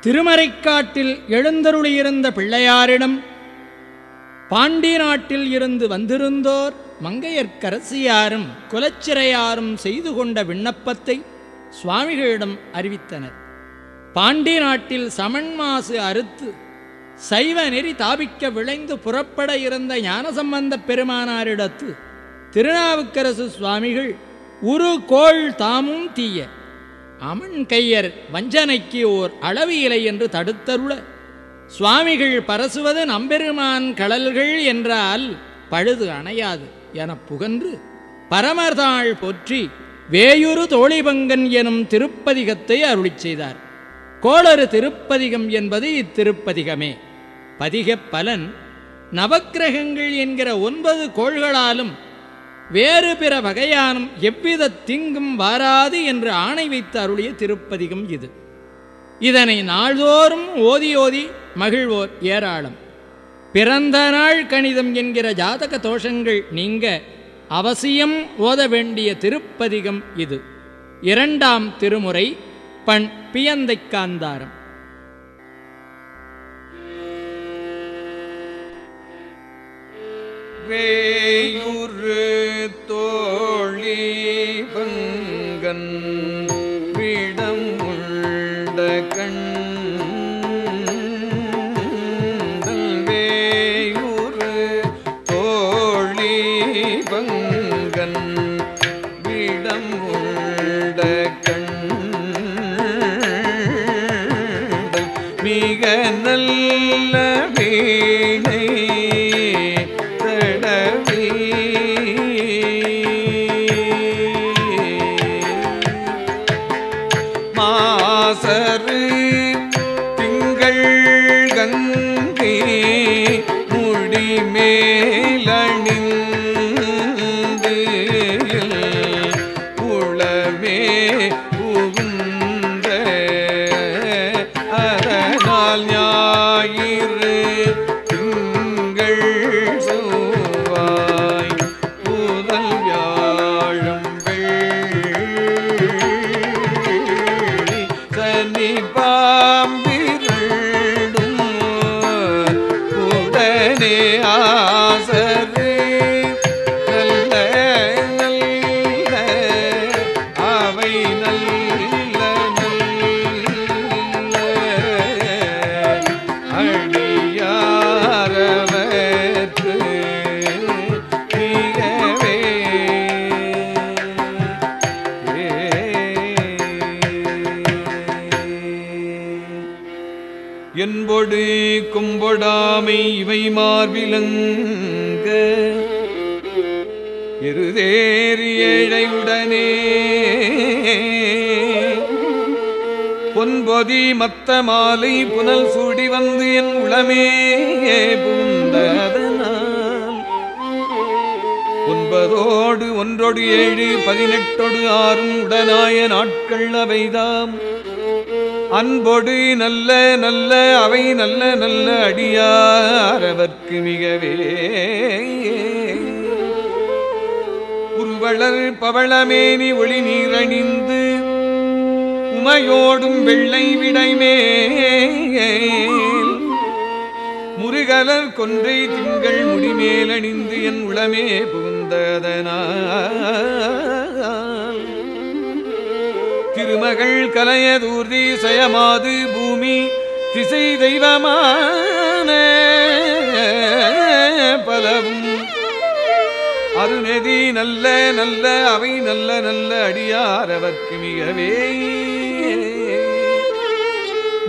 திருமறைக்காட்டில் எழுந்தருளியிருந்த பிள்ளையாரிடம் பாண்டி நாட்டில் இருந்து வந்திருந்தோர் மங்கையர்க்கரசியாரும் குலச்சிறையாரும் செய்து கொண்ட விண்ணப்பத்தை சுவாமிகளிடம் அறிவித்தனர். பாண்டி நாட்டில் சமன்மாசு அறுத்து சைவ நெறி தாபிக்க விளைந்து புறப்பட இருந்த ஞானசம்பந்தப் பெருமானாரிடத்து திருநாவுக்கரசு சுவாமிகள் உரு கோள் தாமும் தீய. அமன் கையர் வஞ்சனைக்கு ஓர் அளவு இலை என்று தடுத்தருள. சுவாமிகள் பரசுவது நம்பெருமான் கடல்கள் என்றால் பழுது அணையாது எனப் புகன்று. பரமர்தாள் போற்றி வேயுறு தோழிபங்கன் எனும் திருப்பதிகத்தை அருளிச் செய்தார். கோளறு திருப்பதிகம் என்பது இத்திருப்பதிகமே. பதிகப் பலன் நவக்கிரகங்கள் என்கிற ஒன்பது கோள்களாலும் வேறு பிற வகையானும் எவ்வித திங்கும் வாராது என்று ஆணை வைத்து அருளிய திருப்பதிகம் இது. இதனை நாள்தோறும் ஓதி ஓதி மகிழ்வோர் ஏராளம். பிறந்த நாள் கணிதம் என்கிற ஜாதக தோஷங்கள் நீங்க அவசியம் ஓத வேண்டிய திருப்பதிகம் இது. இரண்டாம் திருமுறை பண் பியந்தைக்காந்தாரம். வேயுரு தோழி பங்கன் விடம் உள்ள கண் வேயுறு தோழி பங்கன் விடம் உண்ட கண் மிக நல்ல வீணை முடிமேலணிந்து உளமே புகுந்த அதனால் ஞாயிறு திங்கள் செவ்வாய் புதல் வியாழம் சனி பாம்பிரண்டும் உடனே ஆ மார்பிலங்க எருதேறி ஏழையுடனே. பொன்பொதி மத்த மாலை புனல் சூடி வந்து என் உளமே பூந்ததனால் ஒன்பதோடு ஒன்றொடு ஏழு பதினெட்டொடு ஆறும் உடனாய நாட்கள் அவைதாம். அன்பொடு நல்ல நல்ல அவை நல்ல நல்ல அடியாரவர்க்கு மிகவே. உருவளர் பவளமேனி ஒளி நீரணிந்து உமையோடும் வெள்ளை விடைமே. முருகலர் கொன்றை திங்கள் முடிமேலணிந்து என் உளமே புகுந்ததனால். திருமகள் கலையதூர்தி சயமாது பூமி திசை தெய்வமான பலவும். அருநெதி நல்ல நல்ல அவை நல்ல நல்ல அடியார் அவர்க்கு மிகவே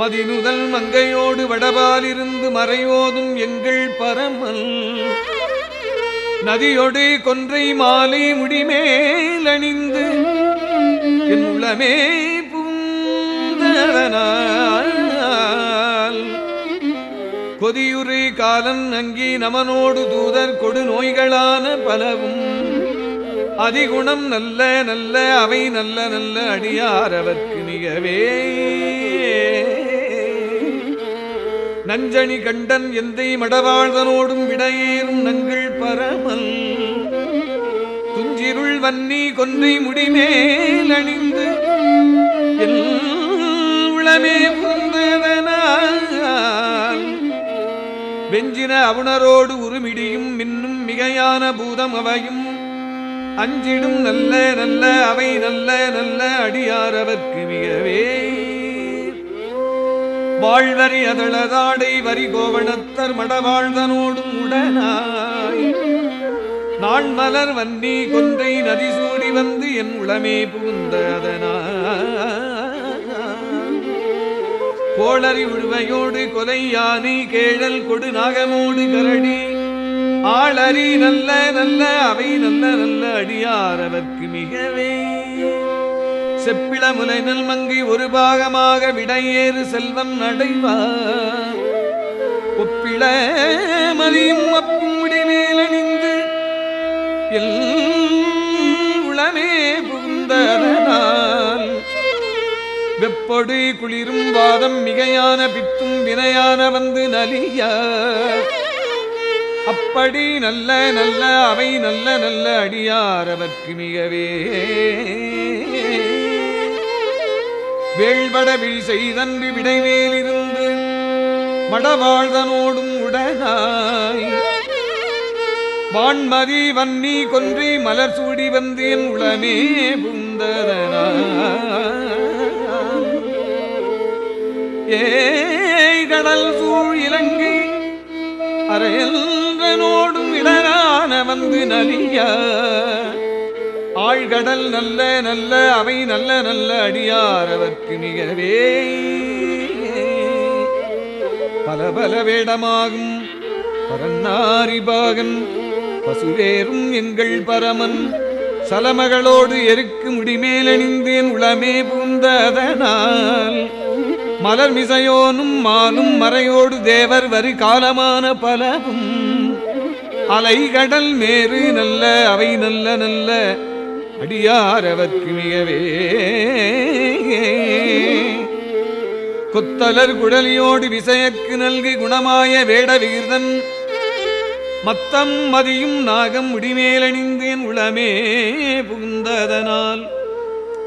மதினுதல் மங்கையோடு வடபாலிருந்து மறையோதும் எங்கள் பரமல். நதியொடு கொன்றை மாலை முடிமேலணிந்து என் உளமே பூந்தனால் கொதியுரை காலன் அங்கி நமனோடு தூதர் கொடு நோய்களான பலவும். அதிகுணம் நல்ல நல்ல அவை நல்ல நல்ல அடியார் அவர்க்கு மிகவே நஞ்சணி கண்டன் எந்தை மடவாழ்தனோடும் விடையேறும் நங்கள் பரமல். துஞ்சிருள் வன்னி கொன்றை முடிமேல் உளமே உள்ளமே புந்ததனால் வெஞ்சின அவுணரோடு உருமிடியும் மின்னும் மிகையான பூதம் அவையும். அஞ்சிடும் நல்ல நல்ல அவை நல்ல நல்ல அடியாரவர்க்கு மிகவே வாழ்வரி அதளதாடை வரி கோவணத்தர் மடவாழ்தனோடும் உடனாய். நான் மலர் வன்னி கொன்றை நதி சூடி வந்து என் உளமே புகுந்த கோளறி உழுவையோடு கொலை யானை கேழல் கொடு நாகமோடு கரடி. ஆளறி நல்ல நல்ல அவை நல்ல நல்ல அடியாரவர்க்கு மிகவே. செப்பிள முலைநல் மங்கி ஒரு பாகமாக விடையேறு செல்வம் நடைவார். ஒப்பிள மதியும் அப்பும் முடிமேலணிந்து எல் உளமே புகுந்ததனால். வெப்பொடு குளிரும் வாதம் மிகையான பித்தும் வினையான வந்து நலிய. அப்படி நல்ல நல்ல அவை நல்ல நல்ல அடியாரவர்க்கு மிகவே. வேள்பட விழி செய்தன்று விடைவேலிருந்து மடவாழ்தனோடும் உடனாய். வான்மதி வன்னி கொன்றி மலர் சூடி வந்து என் உளமே ஏய் கடல் சூழ் இலங்கை அரையன்றனோடும் இடரான வந்து நலியா ஆழ்கடல் நல்ல நல்ல அவை நல்ல நல்ல அடியாரவர்க்கு மிகவே பல பல வேடமாகும் பரநாரிபாகன் பசுவேரும் எங்கள் பரமன். சலமகளோடு எருக்கு முடிமேலணிந்தேன் உளமே பூந்ததனால். மலர் மிசையோனும் மாலும் மறையோடு தேவர் வரு காலமான பலவும். அலைகடல் மேறு நல்ல அவை நல்ல நல்ல அடியாரவர்க்கு மிகவே. கொத்தலர் குடலியோடு விசையக்கு நல்கி குணமாய வேட விகிர்தன் மத்தம் மதியும் நாகம் முடிமேலணிந்தேன் உளமே புகுந்ததனால்.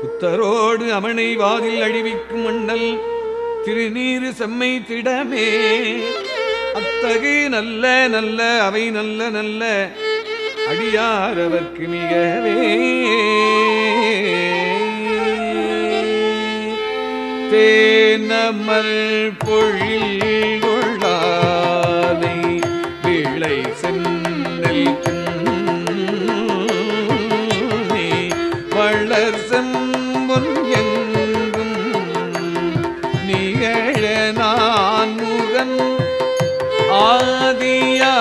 புத்தரோடு அவனை வாதில் அழிவிக்கும் மண்ணல் திருநீரு செம்மை திடமே. அத்தகு நல்ல நல்ல அவை நல்ல நல்ல அடியாரவர்க்கு மிகவே தேனமல் பொழில் கொள்ளானை விளை சென்னல் வளர் செம்பொன் எங்கும் நிகழ நான் முகன். ஆதியா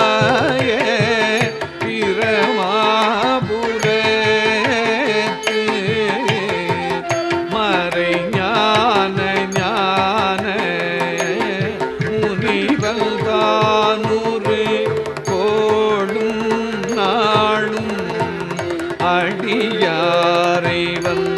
அடியாரை வந்த